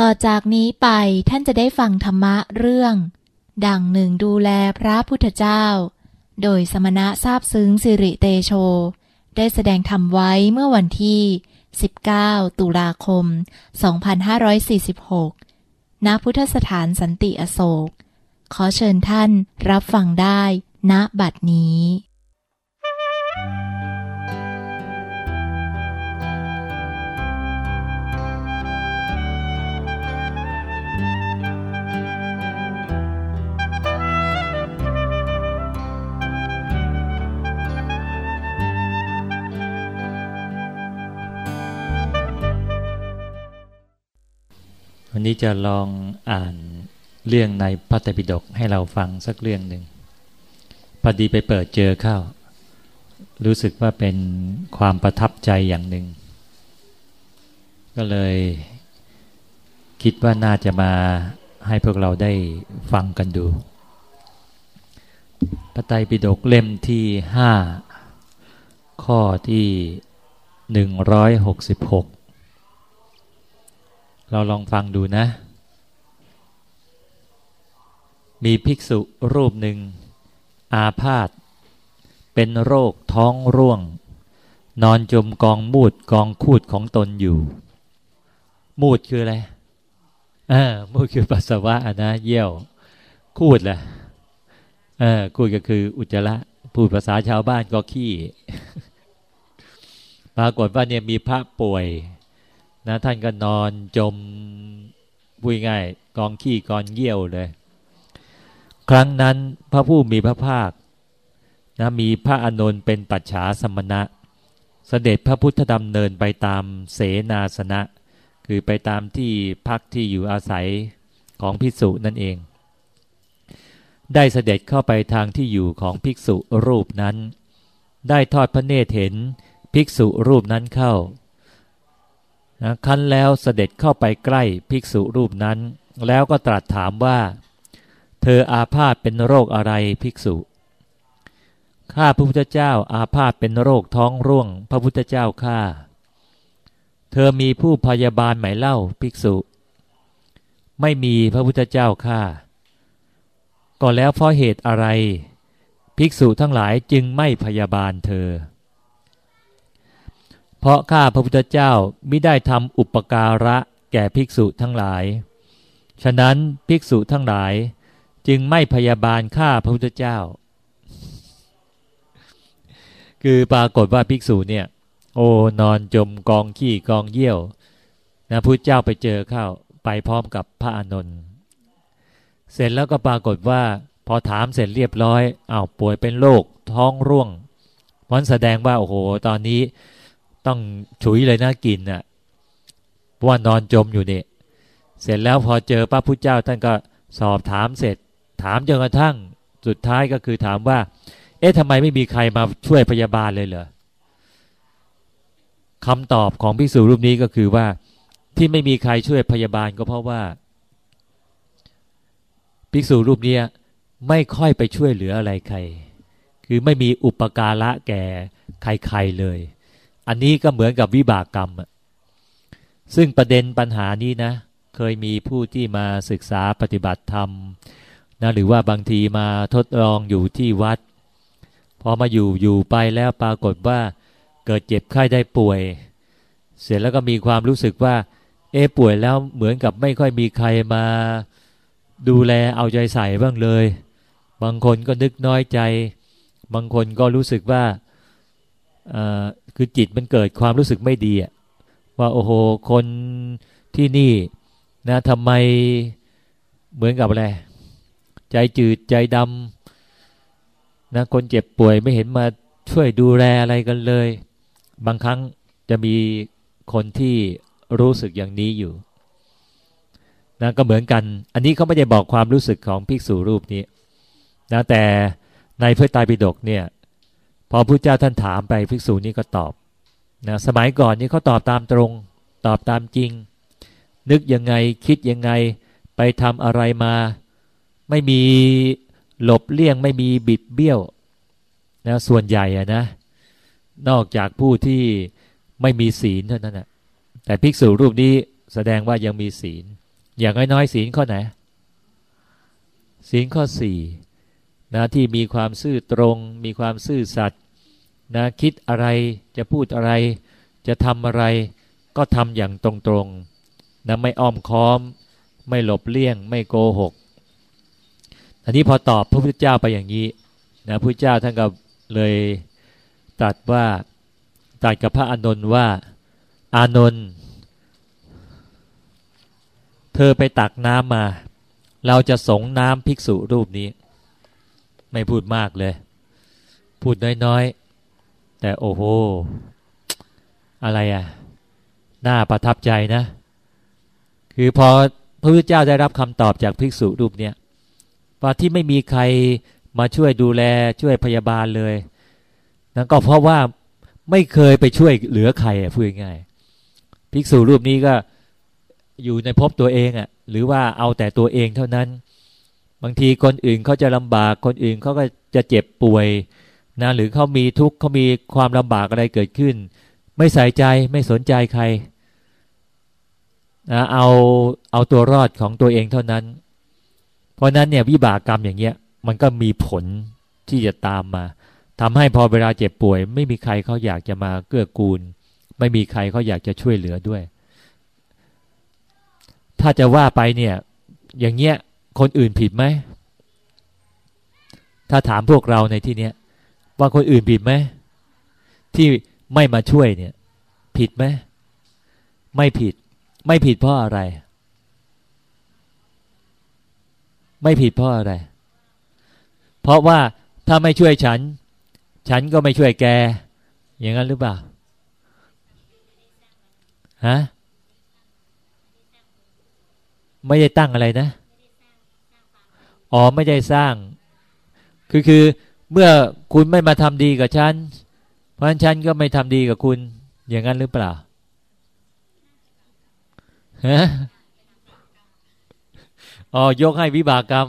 ต่อจากนี้ไปท่านจะได้ฟังธรรมะเรื่อง ดังหนึ่งดูแลพระพุทธเจ้า โดยสมณะทราบซึ้งสิริเตโช ได้แสดงธรรมไว้เมื่อวันที่ 19 ตุลาคม 2546 ณ พุทธสถานสันติอโศก ขอเชิญท่านรับฟังได้ณบัดนี้ วันนี้จะลองอ่านเรื่องในพระไตรปิฎกให้เราฟังสักเรื่องหนึ่งพอดีไปเปิดเจอเข้า รู้สึกว่าเป็นความประทับใจอย่างหนึ่ง ก็เลยคิดว่าน่าจะมาให้พวกเราได้ฟังกันดู พระไตรปิฎกเล่มที่ห้าข้อที่หนึ่งร้อยหกสิบหก เราลองฟังดูนะ มีภิกษุรูปหนึ่ง อาพาธเป็นโรคท้องร่วง นอนจมกองมูดกองคูดของตนอยู่ มูดคืออะไรเออมูดคือปัสสาวะนะเยี่ยว คูดแหละเออคูดก็คืออุจจาระพูดภาษาชาวบ้านก็ขี้ ปรากฏว่าเนี่ยมีพระป่วย นะท่านก็นอนจมพูดง่ายกองขี้กองเยี่ยวเลย ครั้งนั้นพระผู้มีพระภาคนะมีพระอานนท์เป็นปัจฉาสมณะ เสด็จพระพุทธดำเนินไปตามเสนาสนะ คือไปตามที่พักที่อยู่อาศัยของภิกษุนั่นเอง ได้เสด็จเข้าไปทางที่อยู่ของภิกษุรูปนั้น ได้ทอดพระเนตรเห็นภิกษุรูปนั้นเข้า นะคันแล้วเสด็จเข้าไปใกล้ภิกษุรูปนั้น แล้วก็ตรัสถามว่า เธออาพาธเป็นโรคอะไรภิกษุ ข้าพระพุทธเจ้าอาพาธเป็นโรคท้องร่วง พระพุทธเจ้าข้าเธอมีผู้พยาบาลไหมเล่าภิกษุ ไม่มีพระพุทธเจ้าข้าก็แล้วเพราะเหตุอะไร ภิกษุทั้งหลายจึงไม่พยาบาลเธอ เพราะข้าพระพุทธเจ้าไม่ได้ทำอุปการะแก่ภิกษุทั้งหลาย ฉะนั้นภิกษุทั้งหลายจึงไม่พยาบาลข้าพระพุทธเจ้า คือปรากฏว่าภิกษุเนี่ย โอ้นอนจมกองขี้กองเยี่ยวนะพุทธเจ้าไปเจอเข้าไปพร้อมกับพระอานนท์เสร็จแล้วก็ปรากฏว่า พอถามเสร็จเรียบร้อยอา้าวป่วยเป็นโรคท้องร่วงมันแสดงว่าโอ้โห ตอนนี้ ต้องฉุยเลยนะกินน่ะเพราะว่านอนจมอยู่นี่เสร็จแล้วพอเจอพระพุทธเจ้าท่านก็สอบถามเสร็จ ถามจนกระทั่งสุดท้ายก็คือถามว่า เอ๊ะทำไมไม่มีใครมาช่วยพยาบาลเลยเหรอคำตอบของภิกษุรูปนี้ก็คือว่าที่ไม่มีใครช่วยพยาบาลก็เพราะว่าภิกษุรูปนี้ไม่ค่อยไปช่วยเหลืออะไรใคร คือไม่มีอุปการะแก่ใครๆเลย อันนี้ก็เหมือนกับวิบากกรรมซึ่งประเด็นปัญหานี้นะ เคยมีผู้ที่มาศึกษาปฏิบัติธรรมนะหรือว่าบางทีมาทดลองอยู่ที่วัด พอมาอยู่อยู่ไปแล้วปรากฏว่าเกิดเจ็บไข้ได้ป่วย เสร็จแล้วก็มีความรู้สึกว่า เอป่วยแล้วเหมือนกับไม่ค่อยมีใครมาดูแลเอาใจใส่บ้างเลย บางคนก็นึกน้อยใจ บางคนก็รู้สึกว่า คือจิตมันเกิดความรู้สึกไม่ดีว่าโอ้โหคนที่นี่นะทำไมเหมือนกับอะไรใจจืดใจดำนะคนเจ็บป่วยไม่เห็นมาช่วยดูแลอะไรกันเลย บางครั้งจะมีคนที่รู้สึกอย่างนี้อยู่นะก็เหมือนกัน อันนี้เขาไม่ได้บอกความรู้สึกของภิกษุรูปนี้นะแต่ในพระไตรปิฎกเนี่ย พอพระเจ้าท่านถามไปภิกษุนี้ก็ตอบ นะสมัยก่อนนี่เขาตอบตามตรง ตอบตามจริง นึกยังไงคิดยังไงไปทำอะไรมา ไม่มีหลบเลี่ยงไม่มีบิดเบี้ยวนะส่วนใหญ่อะนะ นอกจากผู้ที่ไม่มีศีลเท่านั้นนะแต่ภิกษุรูปนี้แสดงว่ายังมีศีล อย่างน้อยๆศีลข้อไหนศีลข้อสี่นะที่มีความซื่อตรง มีความซื่อสัตย์ นะคิดอะไรจะพูดอะไร จะทำอะไร ก็ทำอย่างตรงๆนะไม่อ้อมค้อม ไม่หลบเลี่ยง ไม่โกหกอันนี้พอตอบพระพุทธเจ้าไปอย่างนี้นะพระพุทธเจ้าท่านก็เลยตรัสว่าตรัสกับพระอานนท์ว่า อานนท์เธอไปตักน้ำมา เราจะสงน้ำภิกษุรูปนี้ ไม่พูดมากเลย พูดน้อยๆ แต่โอ้โห อะไรอะ น่าประทับใจนะ คือพอพระพุทธเจ้าได้รับคำตอบจากภิกษุรูปเนี้ยว่าที่ไม่มีใครมาช่วยดูแลช่วยพยาบาลเลยนั่นก็เพราะว่าไม่เคยไปช่วยเหลือใครอะพูดง่ายภิกษุรูปนี้ก็อยู่ในภพตัวเองอะ หรือว่าเอาแต่ตัวเองเท่านั้น บางทีคนอื่นเขาจะลำบากคนอื่นเขาก็จะเจ็บป่วย นะหรือเขามีทุกข์เขามีความลำบากอะไรเกิดขึ้น ไม่ใส่ใจไม่สนใจใครนะเอาเอาตัวรอดของตัวเองเท่านั้น เพราะนั้นเนี่ยวิบากกรรมอย่างเงี้ย มันก็มีผลที่จะตามมาทำให้พอเวลาเจ็บป่วย ไม่มีใครเขาอยากจะมาเกื้อกูล ไม่มีใครเขาอยากจะช่วยเหลือด้วย ถ้าจะว่าไปเนี่ย อย่างเงี้ยคนอื่นผิดไหม ถ้าถามพวกเราในที่เนี้ย ว่าคนอื่นผิดไหมที่ไม่มาช่วยเนี่ย ผิดไหมไม่ผิด ไม่ผิดเพราะอะไร ไม่ผิดเพราะอะไร เพราะว่าถ้าไม่ช่วยฉัน ฉันก็ไม่ช่วยแก อย่างนั้นหรือเปล่าฮะไม่ได้ตั้งอะไรนะ อ๋อ ไม่ได้สร้าง คือคือ เมื่อคุณไม่มาทำดีกับฉัน เพราะฉะนั้นฉันก็ไม่ทำดีกับคุณ อย่างนั้นหรือเปล่าฮะอ๋อยกให้วิบากกรรม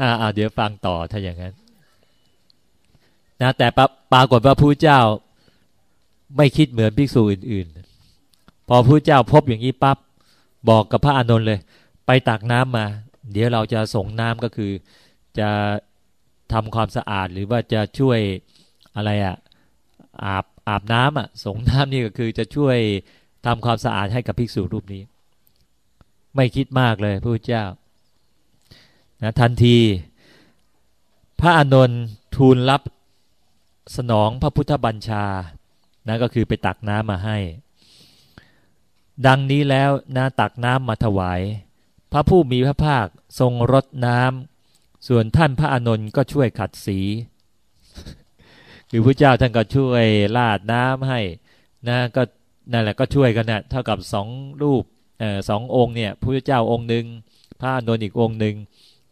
อ่าเดี๋ยวฟังต่อถ้าอย่างนั้น นะแต่ปรากฏว่าพระเจ้า ไม่คิดเหมือนภิกษุอื่น ๆ พอพระเจ้าพบอย่างนี้ปับ๊บบอกกับพระอานนท์เลย ไปตักน้ำมา เดี๋ยวเราจะส่งน้ำก็คือ จะทำความสะอาดหรือว่าจะช่วยอะไรอะ่ะอาบอาบน้ำอะสงน้ำนี่ก็คือจะช่วยทำความสะอาดให้กับภิกษุรูปนี้ ไม่คิดมากเลยพระเจ้านะทันที พระอานนท์ทูลรับสนองพระพุทธบัญชานะก็คือไปตักน้ำมาให้ ดังนี้แล้วนาตักน้ำมาถวาย พระผู้มีพระภาคทรงรดน้ำ ส่วนท่านพระอานนท์ก็ช่วยขัดสี คือพระเจ้าท่านก็ช่วยลาดน้ำให้นะก็นั่นแหละก็ช่วยกันนะเท่ากับสองรูปเอ่อสององค์เนี่ยพระเจ้าองค์หนึ่งพระอานนท์อีกองค์หนึ่ง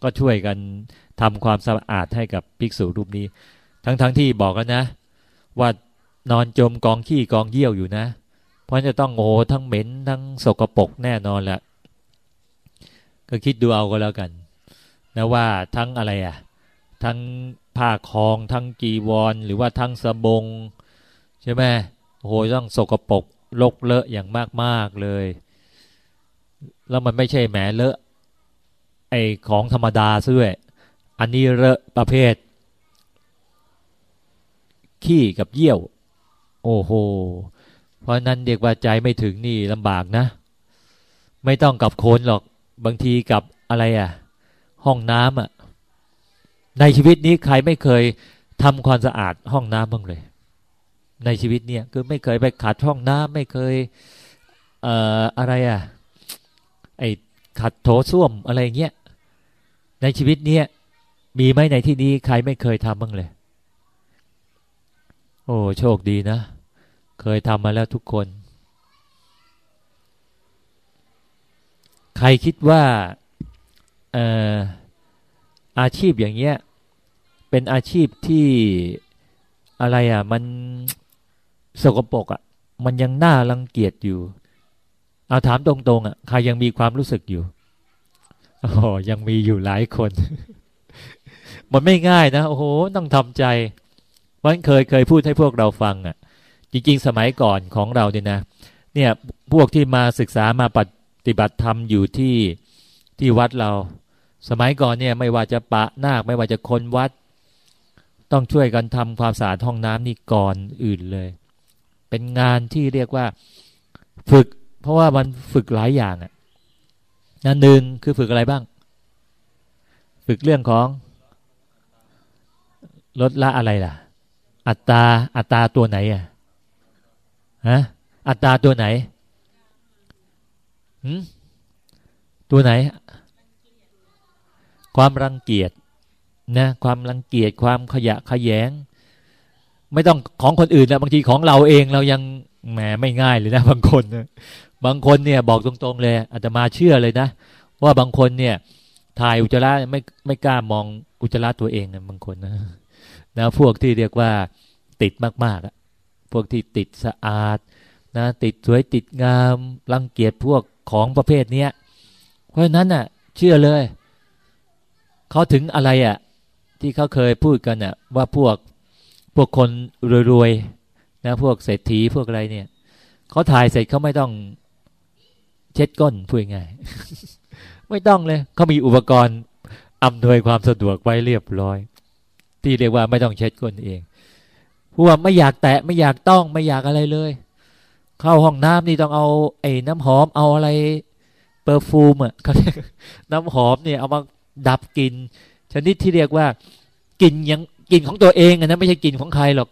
ก็ช่วยกันทำความสะอาดให้กับภิกษุรูปนี้ ทั้งๆทที่บอกกันนะ ว่านอนจมกองขี้กองเยี่ยวอยู่นะ เพราะจะต้องโง่ทั้งเหม็นทั้งสกปรกแน่นอนแหละก็คิดดูเอาก็แล้วกัน นะว่าทั้งอะไรอะ่ะทั้งผ้าคองทั้งกีวร หรือว่าทั้งสบง ใช่ไหมโอ้โหต้องสกปรกลกเลอะอย่างมากๆเลย แล้วมันไม่ใช่แหมเลอะไอของธรรมดาซะด้วย อันนี้เลอะประเภท ขี้กับเยี่ยว โอ้โห เพราะนั้นเด็กว่าใจไม่ถึงนี่ลำบากนะ ไม่ต้องกับโคนหรอกบางทีกับอะไรอะ่ะ ห้องน้ำอะ ในชีวิตนี้ใครไม่เคยทำความสะอาดห้องน้ำบ้างเลย ในชีวิตเนี่ยคือไม่เคยไปขัดห้องน้ำไม่เคยเอ่ออะไรอะไอขัดโถส้วมอะไรเงี้ยในชีวิตเนี้ยมีไหมในที่นี้ใครไม่เคยทำบ้างเลย โอ้โชคดีนะ เคยทำมาแล้วทุกคน ใครคิดว่าเอ่อ อาชีพอย่างเงี้ยเป็นอาชีพที่อะไรอะ มันสกปรกอะ มันยังน่ารังเกียจอยู่เอาถามตรงๆอะใครยังมีความรู้สึกอยู่อ๋อยังมีอยู่หลายคน มันไม่ง่ายนะโอ้โหต้องทำใจมันเคยเคยพูดให้พวกเราฟังอะ จริง ๆ สมัยก่อนของเราเนี่ยนะ เนี่ยพวกที่มาศึกษามาปฏิบัติธรรมอยู่ที่ที่วัดเรา สมัยก่อนเนี่ยไม่ว่าจะปะนาคไม่ว่าจะคนวัด ต้องช่วยกันทำความสะอาดห้องน้ำนี่ก่อนอื่นเลย เป็นงานที่เรียกว่าฝึก เพราะว่ามันฝึกหลายอย่างอะนั่นหนึ่งคือฝึกอะไรบ้าง ฝึกเรื่องของลดละอะไรล่ะ อัตราอัตราตัวไหนอะฮะอัตราตัวไหนหืมตัวไหน ความรังเกียจนะความรังเกียจความขยะขยง ไม่ต้องของคนอื่นนะบางทีของเราเองเรายังแหมไม่ง่ายเลยนะบางคนนะบางคนเนี่ยบอกตรงๆเลยอาจจะมาเชื่อเลยนะ ว่าบางคนเนี่ยถ่ายอุจจาระไม่ไม่กล้ามองอุจจาระตัวเองนะบางคนนะนะพวกที่เรียกว่าติดมากๆอะพวกที่ติดสะอาดนะติดสวยติดงามรังเกียจพวกของประเภทเนี้ยเพราะฉะนั้นน่ะ เชื่อเลย เขาถึงอะไรอะ่ะที่เขาเคยพูดกันน่ะว่าพวกพวกคนรวยๆนะพวกเศรษฐีพวกอะไรเนี่ยเขาถ่ายเสร็จเขาไม่ต้องเช็ดก้นพูดง่ายไม่ต้องเลยเขามีอุปกรณ์อำนวยความสะดวกไว้เรียบร้อย ที่เรียกว่าไม่ต้องเช็ดก้นเองพวกไม่อยากแตะไม่อยากต้องไม่อยากอะไรเลย เข้าห้องน้ำนี่ต้องเอาไอ้น้ำหอมเอาอะไรเปอร์ฟูมอะเขาเรียกน้ำหอมเนี่ยเอามา ดับกลิ่นชนิดที่เรียกว่ากลิ่นยังกลิ่นของตัวเองนะไม่ใช่กลิ่นของใครหรอก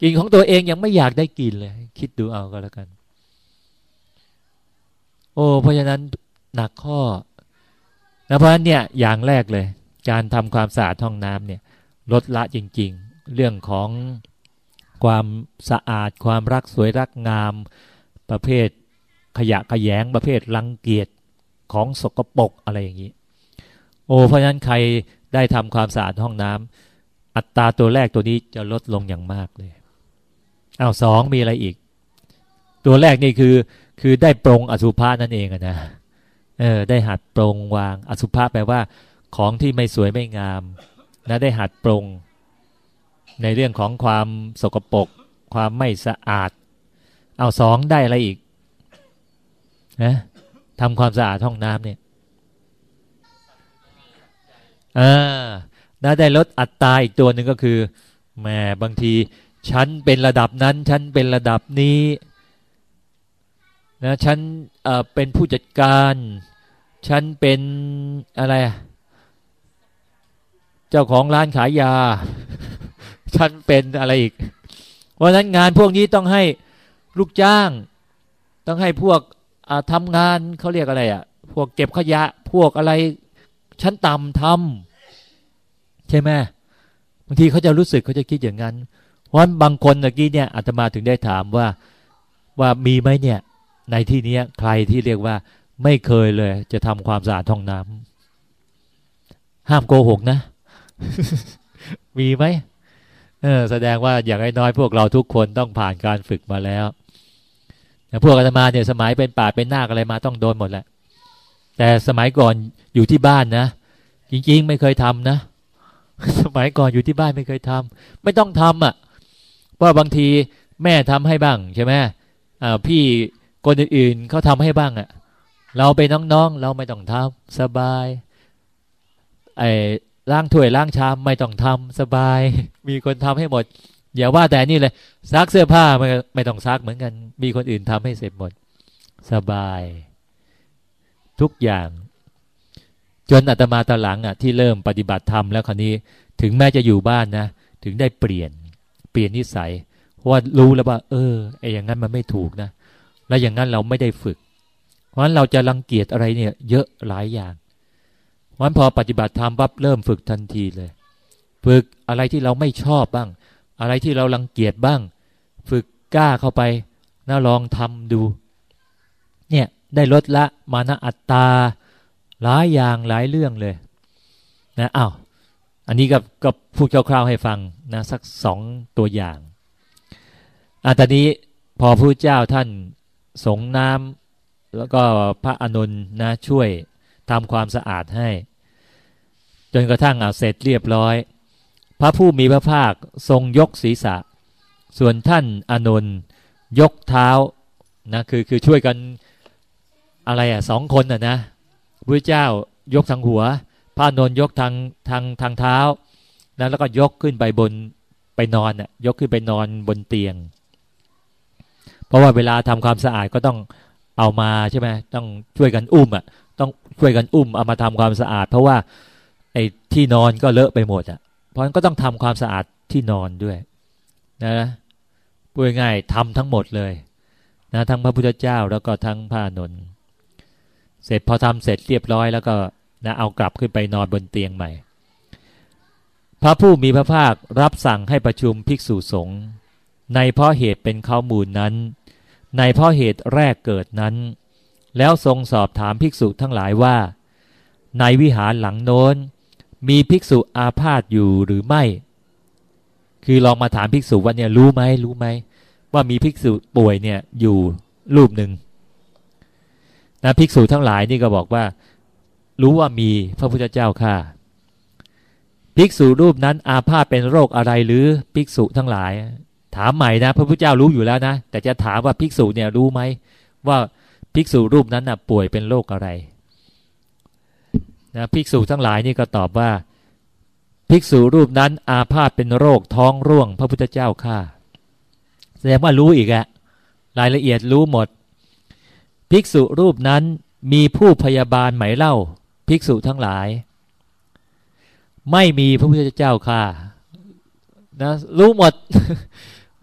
กลิ่นของตัวเองยังไม่อยากได้กลิ่นเลย คิดดูเอาก็แล้วกัน โอ้เพราะฉะนั้นหนักข้อนะเพราะฉะนั้นเนี่ยอย่างแรกเลย การทำความสะอาดห้องน้ำเนี่ย ลดละจริง ๆ เรื่องของความสะอาดความรักสวยรักงาม ประเภทขยะขยงประเภทรังเกียจของสกปรกอะไรอย่างนี้ โอ้เพราะฉะนั้นใครได้ทำความสะอาดห้องน้ำอัตราตัวแรกตัวนี้จะลดลงอย่างมากเลยอ้าวสองมีอะไรอีก ตัวแรกนี่คือ คือได้ปรงอสุภะนั่นเองนะเออได้หัดปรงวางอสุภะแปลว่า ของที่ไม่สวยไม่งามนะได้หัดปรงในเรื่องของความสกปรกความไม่สะอาด เอาสองได้อะไรอีกนะทำความสะอาดห้องน้ำเนี่ย อ่านะได้ลดอัตราอีกตัวหนึ่งก็คือแหมบางทีฉันเป็นระดับนั้น ฉันเป็นระดับนี้นะฉันเอ่อเป็นผู้จัดการ ฉันเป็นอะไรเจ้าของร้านขายยา ฉันเป็นอะไรอีก เพราะนั้นงานพวกนี้ต้องให้ลูกจ้าง ต้องให้พวกทำงานเขาเรียกอะไรอะ่ะพวกเก็บขยะ พวกอะไร ชั้นต่ำทำใช่ไหมบางทีเขาจะรู้สึกเขาจะคิดอย่างนั้น เพราะบางคนเมื่อกี้เนี่ยอาตมาถึงได้ถามว่าว่ามีไหมเนี่ย ในที่นี้ใครที่เรียกว่า ไม่เคยเลย จะทำความสะอาดห้องน้ำห้ามโกหกนะ มีไหมเออแสดงว่าอย่างน้อยพวกเราทุกคนต้องผ่านการฝึกมาแล้วแต่พวกอาตมาเนี่ยสมัยเป็นป่าเป็นนาคอะไรมาต้องโดนหมดแหละ แต่สมัยก่อนอยู่ที่บ้านนะ จริง ๆ ไม่เคยทำนะ สมัยก่อนอยู่ที่บ้านไม่เคยทำไม่ต้องทำอะเพราะบางทีแม่ทำให้บ้างใช่ไหมอ่าพี่คนอื่นๆเขาทำให้บ้างอะ เราเป็นน้องๆ เราไม่ต้องทำสบายไอ้ล้างถ้วยล้างชามไม่ต้องทำสบาย มีคนทำให้หมดอย่าว่าแต่นี่เลยซักเสื้อผ้าไม่ไม่ต้องซักเหมือนกัน มีคนอื่นทำให้เสร็จหมด สบาย ทุกอย่าง จนอาตมาตอนหลังอะที่เริ่มปฏิบัติธรรมแล้วคราวนี้ถึงแม้จะอยู่บ้านนะ ถึงได้เปลี่ยน เปลี่ยนนิสัยว่ารู้แล้วว่า เออไอ้อย่างนั้นมันไม่ถูกนะ แล้วอย่างนั้นเราไม่ได้ฝึก เพราะฉะนั้นเราจะรังเกียจอะไรเนี่ย เยอะหลายอย่าง เพราะฉะนั้นพอปฏิบัติธรรมปั๊บเริ่มฝึกทันทีเลย ฝึกอะไรที่เราไม่ชอบบ้าง อะไรที่เรารังเกียจบ้าง ฝึกกล้าเข้าไปน่าลองทำดู เนี่ย ได้ลดละมานะอัตตาหลายอย่างหลายเรื่องเลยนะอ้าวอันนี้ก็ก็พูดคร่าวๆให้ฟังนะสักสองตัวอย่างอะตอนนี้พอพระเจ้าท่านสงน้ำแล้วก็พระอนุนนะช่วยทำความสะอาดให้ จนกระทั่งเอาเสร็จเรียบร้อย พระผู้มีพระภาคทรงยกศีรษะ ส่วนท่านอนุนยกเท้านะคือคือช่วยกัน อะไรอะสองคนอะนะพระเจ้ายกทางหัว พระนนยกทางทางทางเท้านะแล้วก็ยกขึ้นไปบนไปนอนอะยกขึ้นไปนอนบนเตียง เพราะว่าเวลาทำความสะอาดก็ต้องเอามาใช่ไหมต้องช่วยกันอุ้มอะต้องช่วยกันอุ้มเอามาทำความสะอาด เพราะว่าไอ้ที่นอนก็เลอะไปหมดอะเพราะนั้นก็ต้องทำความสะอาดที่นอนด้วยนะพูดง่ายๆทำทั้งหมดเลยนะทั้งพระพุทธเจ้าแล้วก็ทั้งพระนนท์ เสร็จพอทำเสร็จเรียบร้อยแล้วก็นะเอากลับขึ้นไปนอนบนเตียงใหม่ พระผู้มีพระภาครับสั่งให้ประชุมภิกษุสงฆ์ในเพราะเหตุเป็นข้อมูลนั้น ในเพราะเหตุแรกเกิดนั้น แล้วทรงสอบถามภิกษุทั้งหลายว่า ในวิหารหลังโน้น มีภิกษุอาพาธอยู่หรือไม่ คือลองมาถามภิกษุว่าเนี่ยรู้ไหมรู้ไหมว่ามีภิกษุป่วยเนี่ยอยู่รูปหนึ่ง นะภิกษุทั้งหลายนี่ก็บอกว่า รู้ว่ามีพระพุทธเจ้าค่ะภิกษุรูปนั้นอาพาธเป็นโรคอะไรหรือภิกษุทั้งหลาย ถามใหม่นะ พระพุทธเจ้ารู้อยู่แล้วนะ แต่จะถามว่าภิกษุเนี่ยรู้ไหมว่าภิกษุรูปนั้นนะป่วยเป็นโรคอะไรนะภิกษุทั้งหลายนี่ก็ตอบว่า ภิกษุรูปนั้นอาพาธเป็นโรคท้องร่วง พระพุทธเจ้าค่ะแสดงว่ารู้อีกอะรายละเอียดรู้หมด ภิกษุรูปนั้นมีผู้พยาบาลไหมเล่า ภิกษุทั้งหลาย ไม่มีพระพุทธเจ้าค่ะนะรู้หมด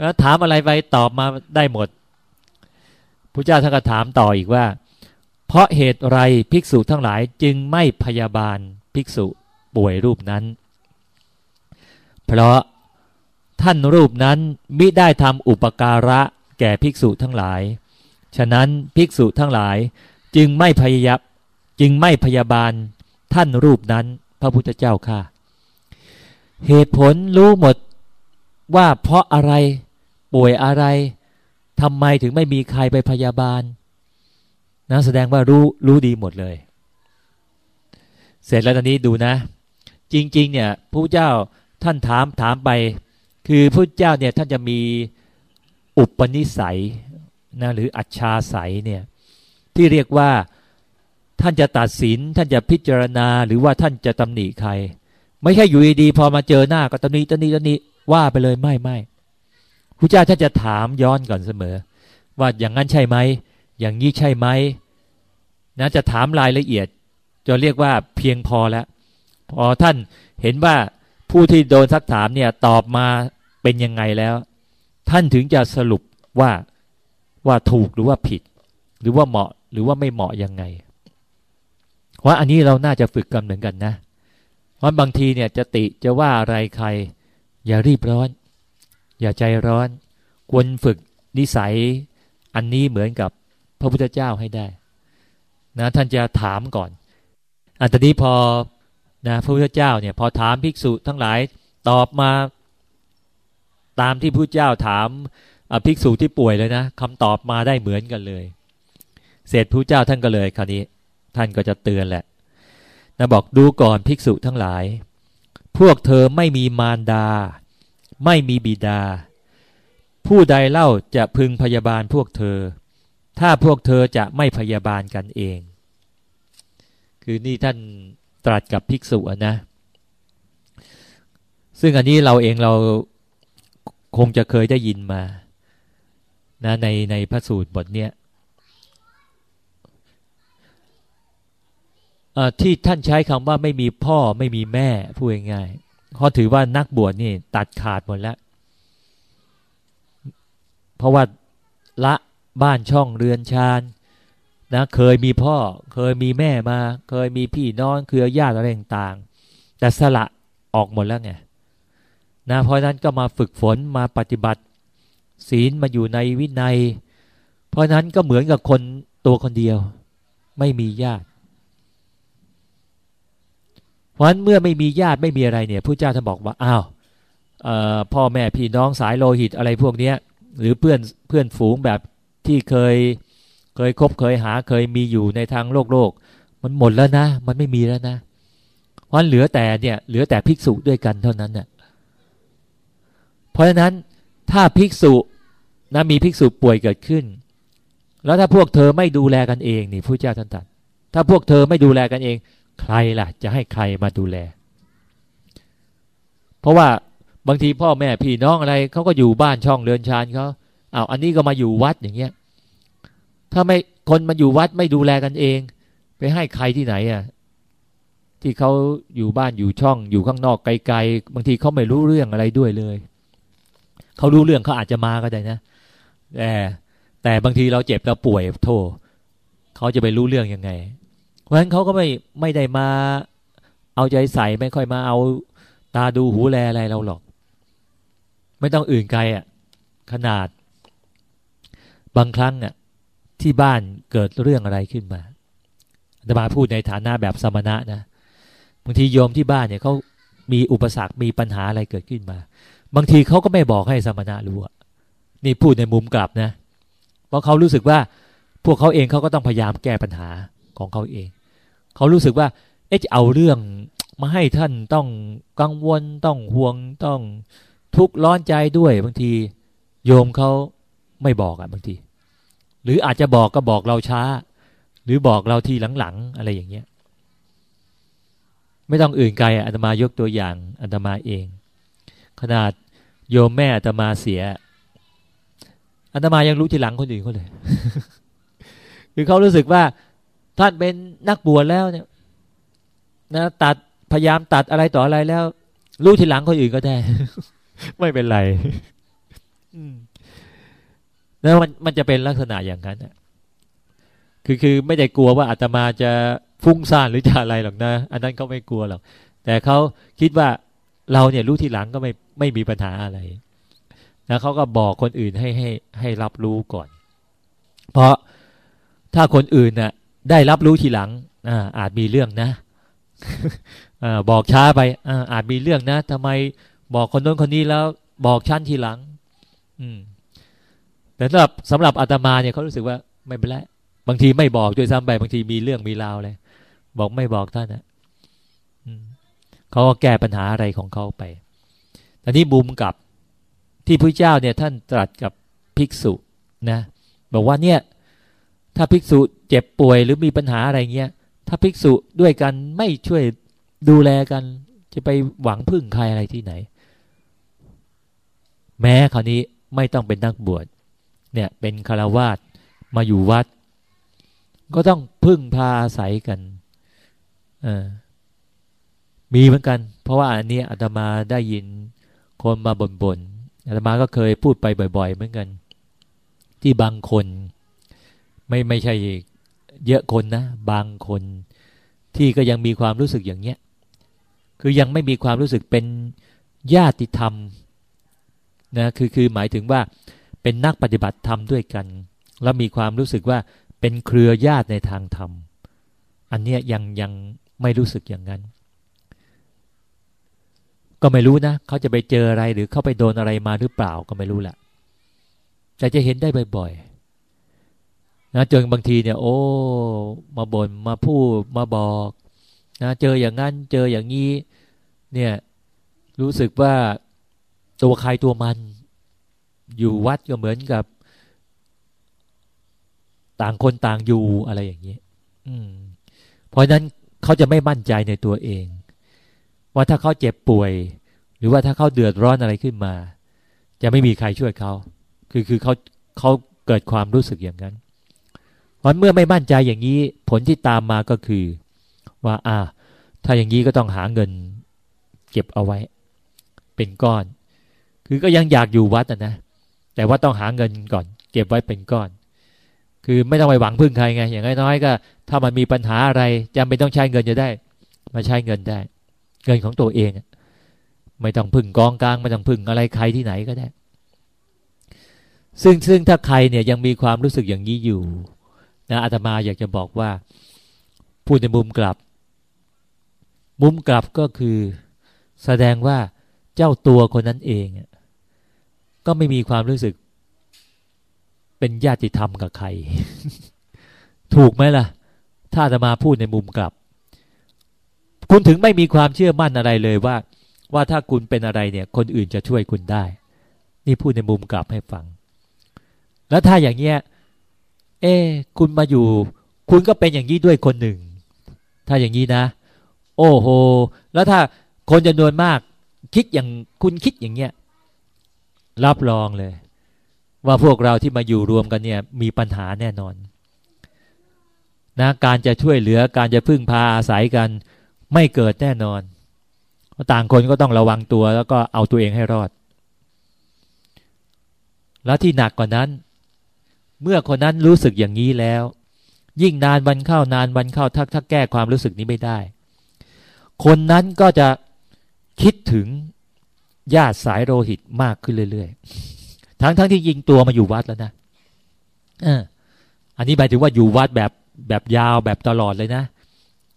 นะถามอะไรไปตอบมาได้หมดพระเจ้าท่านก็ถามต่ออีกว่า เพราะเหตุไรภิกษุทั้งหลายจึงไม่พยาบาลภิกษุป่วยรูปนั้น เพราะท่านรูปนั้นมิได้ทำอุปการะแก่ภิกษุทั้งหลาย ฉะนั้นภิกษุทั้งหลายจึงไม่พยายามจึงไม่พยาบาลท่านรูปนั้น พระพุทธเจ้าค่ะ เหตุผลรู้หมดว่าเพราะอะไรป่วยอะไรทำไมถึงไม่มีใครไปพยาบาลนะแสดงว่ารู้รู้ดีหมดเลย เสร็จแล้วตอนนี้ดูนะ จริง ๆ เนี่ยพระเจ้าท่านถามถามไป คือพระเจ้าเนี่ยท่านจะมีอุปนิสัย นะหรืออัจฉาสัยเนี่ยที่เรียกว่าท่านจะตัดสิน ท่านจะพิจารณาหรือว่าท่านจะตำหนิใคร ไม่ใช่อยู่ดีๆพอมาเจอหน้าก็ตำหนิตำหนิตำหนิว่าไปเลยไม่ไม่พระเจ้าท่านจะถามย้อนก่อนเสมอ ว่าอย่างนั้นใช่ไหมอย่างนี้ใช่ไหมนะจะถามรายละเอียดจะเรียกว่าเพียงพอแล้วพอท่านเห็นว่าผู้ที่โดนซักถามเนี่ยตอบมาเป็นยังไงแล้ว ท่านถึงจะสรุปว่า ว่าถูกหรือว่าผิด หรือว่าเหมาะหรือว่าไม่เหมาะยังไง ว่าอันนี้เราน่าจะฝึกกันเหมือนกันนะเพราะบางทีเนี่ยจะติจะว่าอะไรใคร อย่ารีบร้อน อย่าใจร้อน ควรฝึกนิสัย อันนี้เหมือนกับพระพุทธเจ้าให้ได้ นะท่านจะถามก่อนอันตอนนี้พอนะพระพุทธเจ้าเนี่ยพอถามภิกษุทั้งหลายตอบมาตามที่พระเจ้าถาม อภิกษุที่ป่วยเลยนะคำตอบมาได้เหมือนกันเลย เสร็จพระเจ้าท่านก็เลยคราวนี้ ท่านก็จะเตือนแหละนะบอกดูก่อนภิกษุทั้งหลาย พวกเธอไม่มีมารดา ไม่มีบิดา ผู้ใดเล่าจะพึงพยาบาลพวกเธอ ถ้าพวกเธอจะไม่พยาบาลกันเอง คือนี่ท่านตรัสกับภิกษุนะ ซึ่งอันนี้เราเองเราคงจะเคยได้ยินมา นะในในพระสูตรบทเนี้ยที่ท่านใช้คำว่าไม่มีพ่อไม่มีแม่พูดง่ายๆเขาถือว่านักบวชนี่ตัดขาดหมดแล้ว เพราะว่าละบ้านช่องเรือนชานนะเคยมีพ่อเคยมีแม่มา เคยมีพี่น้องเครือญาติอะไรต่างๆ แต่สละออกหมดแล้วไงนะเพราะนั้นก็มาฝึกฝนมาปฏิบัติ ศีลมาอยู่ในวินัย เพราะนั้นก็เหมือนกับคนตัวคนเดียว ไม่มีญาติ เพราะนั้นเมื่อไม่มีญาติไม่มีอะไรเนี่ยผู้เจ้าท่านบอกว่าอ้าวพ่อแม่พี่น้องสายโลหิตอะไรพวกเนี้ย หรือเพื่อนเพื่อนฝูงแบบที่เคยเคยคบเคยหาเคยมีอยู่ในทางโลกโลก มันหมดแล้วนะ มันไม่มีแล้วนะเพราะเหลือแต่เนี่ยเหลือแต่ภิกษุด้วยกันเท่านั้นเนี่ยเพราะฉะนั้น ถ้าภิกษุนะมีภิกษุป่วยเกิดขึ้น แล้วถ้าพวกเธอไม่ดูแลกันเองนี่พระเจ้าท่านตรัสถ้าพวกเธอไม่ดูแลกันเอง ใครล่ะ จะให้ใครมาดูแล เพราะว่าบางทีพ่อแม่พี่น้องอะไรเขาก็อยู่บ้านช่องเรือนชานเขาอา้าวอันนี้ก็มาอยู่วัดอย่างเงี้ย ถ้าไม่คนมาอยู่วัดไม่ดูแลกันเอง ไปให้ใครที่ไหนอะที่เขาอยู่บ้านอยู่ช่องอยู่ข้างนอกไกลๆบางทีเขาไม่รู้เรื่องอะไรด้วยเลย เขารู้เรื่องเขาอาจจะมาก็ได้นะแต่แต่บางทีเราเจ็บเราป่วยโทษเขาจะไปรู้เรื่องยังไง เพราะฉะนั้นเขาก็ไม่ไม่ได้มา เอาใจใส่ไม่ค่อยมาเอาตาดูหูแลอะไรเราหรอก ไม่ต้องอื่นไกลอะ ขนาด บางครั้งอะที่บ้านเกิดเรื่องอะไรขึ้นมาจะมาพูดในฐานะแบบสมณะนะบางทีโยมที่บ้านเนี่ยเขามีอุปสรรคมีปัญหาอะไรเกิดขึ้นมา บางทีเขาก็ไม่บอกให้สมณะรู้อะนี่พูดในมุมกลับนะ เพราะเขารู้สึกว่าพวกเขาเองเขาก็ต้องพยายามแก้ปัญหาของเขาเอง เขารู้สึกว่า เอ๊ะจะเอาเรื่องมาให้ท่านต้องกังวลต้องห่วงต้องทุกข์ร้อนใจด้วยบางที โยมเขาไม่บอกอะบางที หรืออาจจะบอกก็บอกเราช้า หรือบอกเราทีหลังๆอะไรอย่างเงี้ย ไม่ต้องอื่นไกลอาตมายกตัวอย่างอาตมาเอง ขนาดโยมแม่อาตมาเสียอาตมายังรู้ทีหลังคนอื่นเขาเลย คือเขารู้สึกว่าท่านเป็นนักบวชแล้วเนี่ย นะตัดพยายามตัดอะไรต่ออะไรแล้ว รู้ทีหลังคนอื่นก็ได้ ไม่เป็นไรแล้วมันมันจะเป็นลักษณะอย่างนั้นคือคือไม่ได้กลัวว่าอาตมาจะฟุ้งซ่านหรือจะอะไรหรอกนะ อันนั้นเขาไม่กลัวหรอก แต่เขาคิดว่า เราเนี่ยรู้ทีหลังก็ไม่ไม่มีปัญหาอะไรแล้วเขาก็บอกคนอื่นให้ให้ให้รับรู้ก่อน เพราะถ้าคนอื่นน่ะ ได้รับรู้ทีหลังอ่าอาจมีเรื่องนะอบอกช้าไปอ่าอาจมีเรื่องนะทำไมบอกคนโน้นคนนี้แล้ว บอกชั้นทีหลัง อืม แต่สำหรับสำหรับอาตมาเนี่ยเขารู้สึกว่าไม่เป็นไรบางทีไม่บอกด้วยซ้ำไปบางทีมีเรื่องมีราวเลยบอกไม่บอกท่านนะ เขาก็แก้ปัญหาอะไรของเขาไปแต่นี้บุมกับที่พระเจ้าเนี่ยท่านตรัสกับภิกษุนะบอกว่าเนี่ยถ้าภิกษุเจ็บป่วยหรือมีปัญหาอะไรเงี้ยถ้าภิกษุด้วยกันไม่ช่วยดูแลกัน จะไปหวังพึ่งใครอะไรที่ไหน แม้คราวนี้ไม่ต้องเป็นนักบวชเนี่ยเป็นคารวาสมาอยู่วัด ก็ต้องพึ่งพาอาศัยกันอ มีเหมือนกัน เพราะว่าอันนี้อาตมาได้ยินคนมาบน่นบนอาตมาก็เคยพูดไปบ่อย ๆ เหมือนกัน ที่บางคน ไม่ไม่ใช่เยอะคนนะ บางคนที่ก็ยังมีความรู้สึกอย่างเนี้ย คือยังไม่มีความรู้สึกเป็นญาติธรรมนะคือคือหมายถึงว่าเป็นนักปฏิบัติธรรมด้วยกัน แล้วมีความรู้สึกว่าเป็นเครือญาติในทางธรรม อันเนี้ยยังยังไม่รู้สึกอย่างนั้น ก็ไม่รู้นะเขาจะไปเจออะไรหรือเขาไปโดนอะไรมาหรือเปล่าก็ไม่รู้แหละแต่จะเห็นได้บ่อยๆนะจนบางทีเนี่ย โอ้ มาบน่นมาพูดมาบอกนะเจออย่างนั้นเจออย่างนี้ เนี่ย รู้สึกว่าตัวใครตัวมัน อยู่วัดก็เหมือนกับ ต่างคนต่างอยู่อะไรอย่างนี้ อืมเพราะนั้นเขาจะไม่มั่นใจในตัวเอง ว่าถ้าเขาเจ็บป่วย หรือว่าถ้าเขาเดือดร้อนอะไรขึ้นมา จะไม่มีใครช่วยเขาคือคือเขาเขาเกิดความรู้สึกอย่างนั้นพราะเมื่อไม่มั่นใจอย่างนี้ผลที่ตามมาก็คือ ว่า อ่า ถ้าอย่างนี้ก็ต้องหาเงิน เก็บเอาไว้ เป็นก้อน คือก็ยังอยากอยู่วัดนะแต่ว่าต้องหาเงินก่อน เก็บไว้เป็นก้อน คือไม่ต้องไปหวังพึ่งใครไง อย่างน้อยๆก็ ถ้ามันมีปัญหาอะไรจำเป็นต้องใช้เงินจะได้ มาใช้เงินได้ เงินของตัวเองไม่ต้องพึ่งกองกลางไม่ต้องพึ่งอะไรใครที่ไหนก็ได้ ซึ่งซึ่งถ้าใครเนี่ยยังมีความรู้สึกอย่างนี้อยู่นะอาตมาอยากจะบอกว่าพูดในมุมกลับ มุมกลับก็คือแสดงว่าเจ้าตัวคนนั้นเอง ก็ไม่มีความรู้สึก เป็นญาติธรรมกับใคร ถูกไหมล่ะ ถ้าอาตมาพูดในมุมกลับ คุณถึงไม่มีความเชื่อมั่นอะไรเลยว่า ว่าถ้าคุณเป็นอะไรเนี่ย คนอื่นจะช่วยคุณได้ นี่พูดในมุมกลับให้ฟัง แล้วถ้าอย่างเงี้ย เอ๊คุณมาอยู่ คุณก็เป็นอย่างนี้ด้วยคนหนึ่ง ถ้าอย่างนี้นะ โอ้โห แล้วถ้าคนจำนวนมาก คิดอย่างคุณคิดอย่างเงี้ย รับรองเลย ว่าพวกเราที่มาอยู่รวมกันเนี่ย มีปัญหาแน่นอนนะการจะช่วยเหลือการจะพึ่งพาอาศัยกัน ไม่เกิดแน่นอน ต่างคนก็ต้องระวังตัวแล้วก็เอาตัวเองให้รอด แล้วที่หนักกว่านั้น เมื่อคนนั้นรู้สึกอย่างนี้แล้ว ยิ่งนานวันเข้านานวันเข้าถ้าถ้าแก้ความรู้สึกนี้ไม่ได้ คนนั้นก็จะคิดถึงญาติสายโลหิตมากขึ้นเรื่อยๆ ทั้งๆทที่ยิงตัวมาอยู่วัดแล้วนะออันนี้หมายถึงว่าอยู่วัดแบบแบบยาวแบบตลอดเลยนะ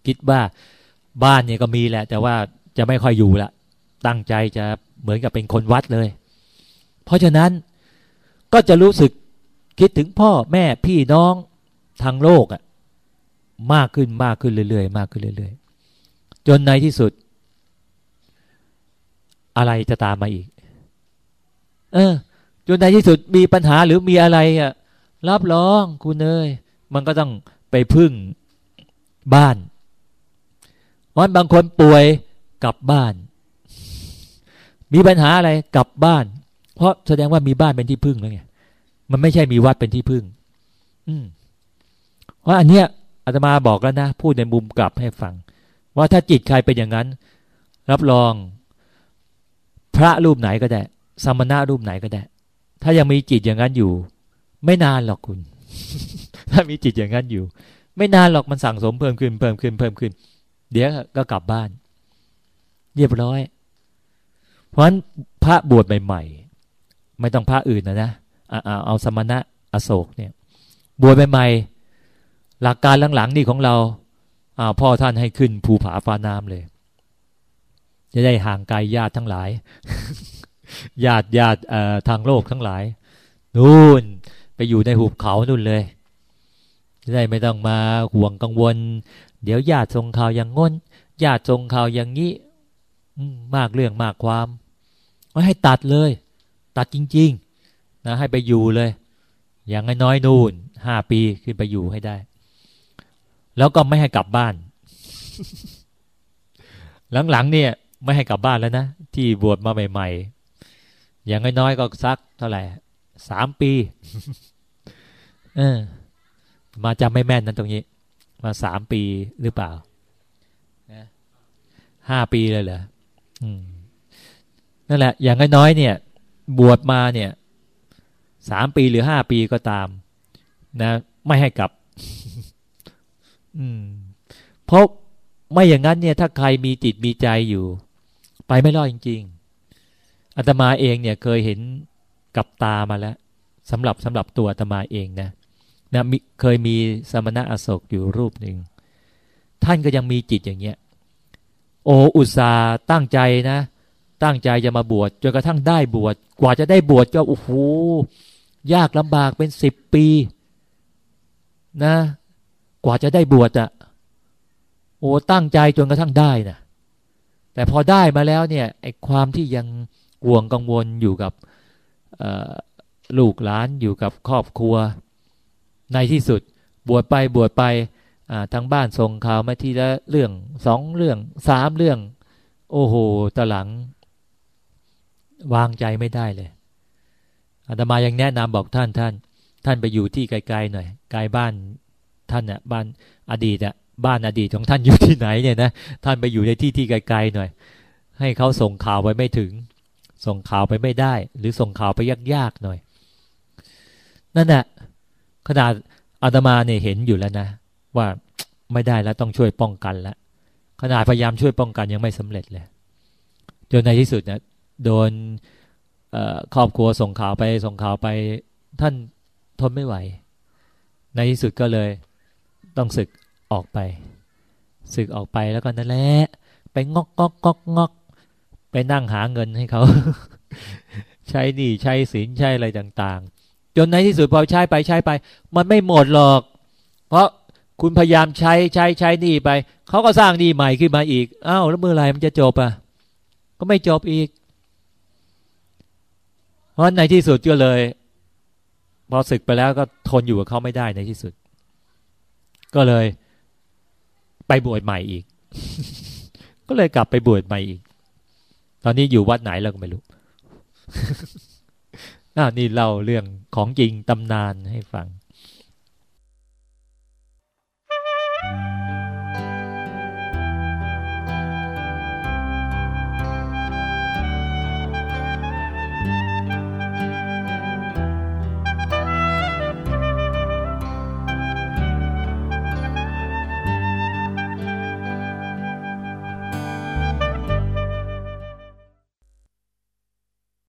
คิดว่า บ้านเนี่ยก็มีแหละ แต่ว่าจะไม่ค่อยอยู่ละตั้งใจจะเหมือนกับเป็นคนวัดเลย เพราะฉะนั้นก็จะรู้สึกคิดถึงพ่อแม่พี่น้องทางโลกอะมากขึ้นมากขึ้นเรื่อยๆมากขึ้นเรื่อยๆจนในที่สุด อะไรจะตามมาอีก เออ จนในที่สุดมีปัญหาหรือมีอะไรอะรับรองคุณเอ้ยมันก็ต้องไปพึ่งบ้าน วันบางคนป่วยกลับบ้าน มีปัญหาอะไรกลับบ้าน เพราะแสดงว่ามีบ้านเป็นที่พึ่งแล้วไงมันไม่ใช่มีวัดเป็นที่พึ่ง อืมเพราะอันเนี้ยอาตมาบอกแล้วนะพูดในมุมกลับให้ฟัง ว่าถ้าจิตใครเป็นอย่างนั้น รับรอง พระรูปไหนก็ได้สมณะรูปไหนก็ได้ ถ้ายังมีจิตอย่างนั้นอยู่ ไม่นานหรอกคุณ ถ้ามีจิตอย่างนั้นอยู่ ไม่นานหรอกมันสั่งสมเพิ่มขึ้นเพิ่มขึ้นเพิ่มขึ้น เดี๋ยวก็กลับบ้าน เรียบร้อย เพราะฉะนั้นพระบวชใหม่ๆ ไม่ต้องพระอื่นนะนะเอาเอาสมณะอโศกเนี่ย บวชใหม่ๆ หลักการหลังๆนี่ของเราพ่อท่านให้ขึ้นภูผาฟ้าน้ำเลย จะได้ห่างไกลญาติทั้งหลายญาติญาติทางโลกทั้งหลายนู่นไปอยู่ในหุบเขานู่นเลยจะได้ไม่ต้องมาห่วงกังวล เดี๋ยวญาติส่งข่าวอย่างง้นญาติส่งข่าวอย่างนี้มากเรื่องมากความไม่ให้ตัดเลย ตัดจริง ๆ นะ ให้ไปอยู่เลย อย่างน้อยนู่นห้าปีขึ้นไปอยู่ให้ได้ แล้วก็ไม่ให้กลับบ้าน หลังๆเนี่ย ไม่ให้กลับบ้านแล้วนะ ที่บวชมาใหม่ ๆ อย่างน้อยๆก็สักเท่าไหร่สามปี เออ มาจำไม่แม่นนั้นตรงนี้ มาสามปีหรือเปล่าห้าปีเลยเหรอนั่นแหละ อย่างน้อยๆเนี่ย บวชมาเนี่ยสามปีหรือห้าปีก็ตาม นะ ไม่ให้กลับ อืม เพราะไม่อย่างนั้นเนี่ย ถ้าใครมีจิตมีใจอยู่ ไปไม่รอดจริง ๆอาตมาเองเนี่ยเคยเห็นกับตามาแล้วสำหรับสำหรับตัวอาตมาเองนะ นะเคยมีสมณะอโศกอยู่รูปหนึ่ง ท่านก็ยังมีจิตอย่างเงี้ย โออุตสาตั้งใจนะ ตั้งใจจะมาบวชจนกระทั่งได้บวชกว่าจะได้บวชก็โอ้โหยากลำบากเป็นสิบปี นะ กว่าจะได้บวชอะโอ้ตั้งใจจนกระทั่งได้นะแต่พอได้มาแล้วเนี่ยไอ้ความที่ยังห่วงกังวลอยู่กับลูกหลานอยู่กับครอบครัว ในที่สุดบวชไปบวชไปทางบ้านส่งข่าวมาทีละเรื่องสองเรื่องสามเรื่อง โอ้โหตะหลัง วางใจไม่ได้เลยอาตมายังแนะนำบอกท่านท่าน ท่านไปอยู่ที่ไกลๆหน่อยไกลบ้านท่านน่ะบ้านอดีตอะบ้านอดีตของท่านอยู่ที่ไหนเนี่ยนะท่านไปอยู่ในที่ที่ไกลๆหน่อย ให้เขาส่งข่าวไปไม่ถึง ส่งข่าวไปไม่ได้ หรือส่งข่าวไปยากๆหน่อย นั่นแหะ ขนาดอาตมาเนี่ยเห็นอยู่แล้วนะ ว่าไม่ได้แล้วต้องช่วยป้องกันแล้วขนาดพยายามช่วยป้องกันยังไม่สำเร็จเลยจนในที่สุดเนี่ยโดนครอบครัวส่งข่าวไปส่งข่าวไป ท่านทนไม่ไหว ในที่สุดก็เลยต้องศึกออกไปศึกออกไปแล้วก็นั่นแหละไปงอกงอกงอกงอก ไปนั่งหาเงินให้เขา ใช้หนี้ใช้สินใช้อะไรต่าง จนในที่สุดพอใช้ไปใช้ไป มันไม่หมดหรอก เพราะคุณพยายามใช้ใช้ใช้นี่ไปเขาก็สร้างนี่ใหม่ขึ้นมาอีกอ้าวแล้วเมื่อไหร่มันจะจบอะ ก็ไม่จบอีก เพราะในที่สุดก็เลย พอศึกไปแล้วก็ทนอยู่กับเขาไม่ได้ในที่สุด ก็เลย ไปบวชใหม่อีก ก็เลยกลับไปบวชใหม่อีก ตอนนี้อยู่วัดไหนเราก็ไม่รู้ อ้านี่เล่าเรื่องของจริงตำนานให้ฟัง Thank you.